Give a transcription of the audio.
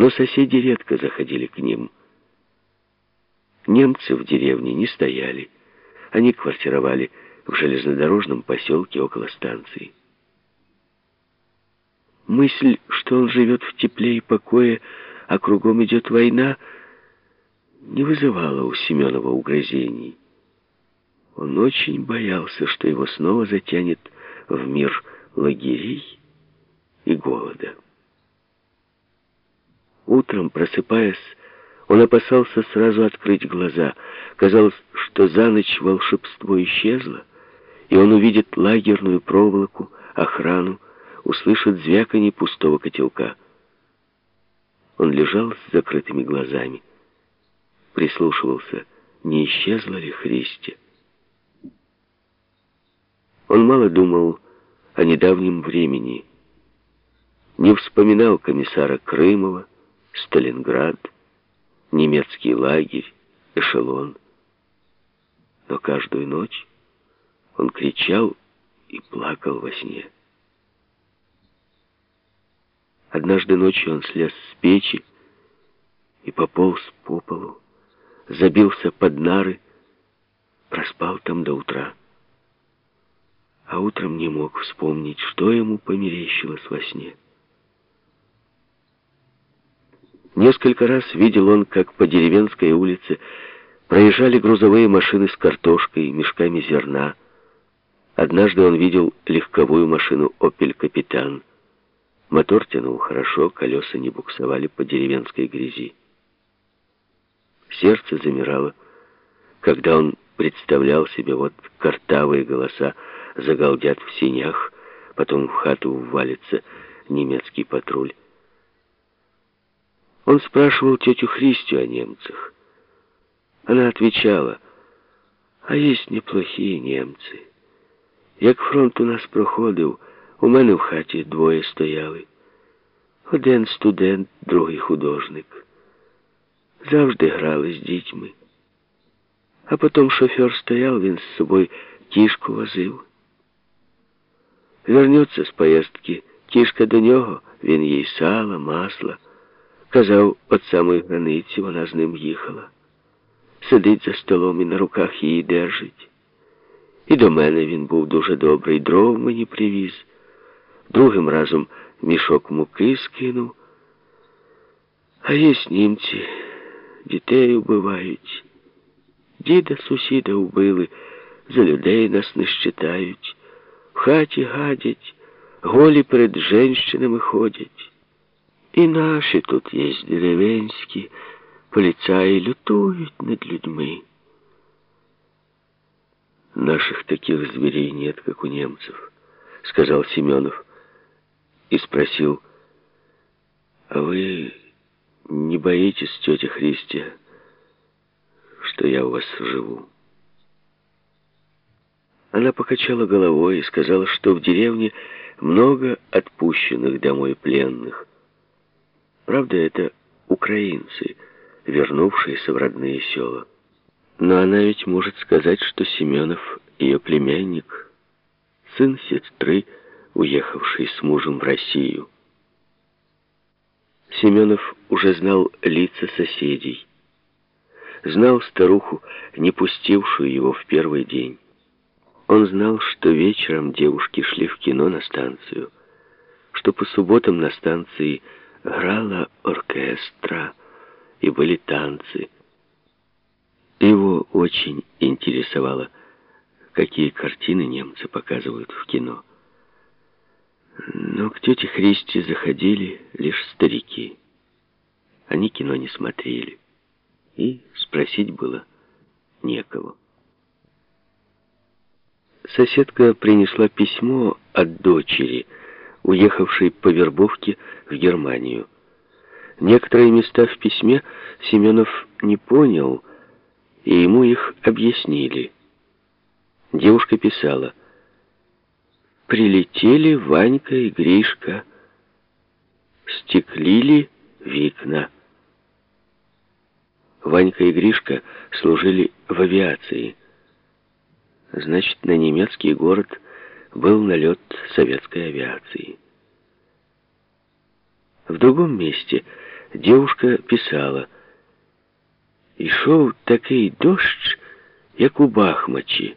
но соседи редко заходили к ним. Немцы в деревне не стояли. Они квартировали в железнодорожном поселке около станции. Мысль, что он живет в тепле и покое, а кругом идет война, не вызывала у Семенова угрызений. Он очень боялся, что его снова затянет в мир лагерей и голода. Утром, просыпаясь, он опасался сразу открыть глаза. Казалось, что за ночь волшебство исчезло, и он увидит лагерную проволоку, охрану, услышит звяканье пустого котелка. Он лежал с закрытыми глазами, прислушивался, не исчезла ли Христи. Он мало думал о недавнем времени, не вспоминал комиссара Крымова, Сталинград, немецкий лагерь, эшелон. Но каждую ночь он кричал и плакал во сне. Однажды ночью он слез с печи и пополз по полу, забился под нары, проспал там до утра а утром не мог вспомнить, что ему померещилось во сне. Несколько раз видел он, как по деревенской улице проезжали грузовые машины с картошкой и мешками зерна. Однажды он видел легковую машину «Опель Капитан». Мотор тянул хорошо, колеса не буксовали по деревенской грязи. Сердце замирало, когда он представлял себе вот картавые голоса, загалдят в синях, потом в хату ввалится немецкий патруль. Он спрашивал тетю Христю о немцах. Она отвечала, а есть неплохие немцы. Як фронт у нас проходив, у мене в хаті двоє стояли. Один студент, другий художник. Завжди грали з дітьми. А потім шофер стояв, він з собою кішку возив. Вернеться з поїздки, кішка до нього, він їй сало, масло. Казав, от самої границі вона з ним їхала. Сидить за столом і на руках її держить. І до мене він був дуже добрий, дров мені привіз. Другим разом мішок муки скинув. А є німці, дітей вбивають. Діда сусіда вбили, за людей нас не щитають хаті гадять, голі перед женщинами ходять. І наші тут є деревенські, поліцаї лютують над людьми. Наших таких зверей нет, как у немцев, сказал Семенов и спросил, а вы не боитесь, тетя Христия, что я у вас живу? Она покачала головой и сказала, что в деревне много отпущенных домой пленных. Правда, это украинцы, вернувшиеся в родные села. Но она ведь может сказать, что Семенов ее племянник, сын сестры, уехавший с мужем в Россию. Семенов уже знал лица соседей, знал старуху, не пустившую его в первый день. Он знал, что вечером девушки шли в кино на станцию, что по субботам на станции играла оркестра и были танцы. Его очень интересовало, какие картины немцы показывают в кино. Но к тете Христи заходили лишь старики. Они кино не смотрели. И спросить было некого. Соседка принесла письмо от дочери, уехавшей по вербовке в Германию. Некоторые места в письме Семенов не понял, и ему их объяснили. Девушка писала, «Прилетели Ванька и Гришка, стеклили викна». Ванька и Гришка служили в авиации. Значит, на немецкий город был налет советской авиации. В другом месте Дівушка писала. Ішов такий дощ, як у Бахмачі.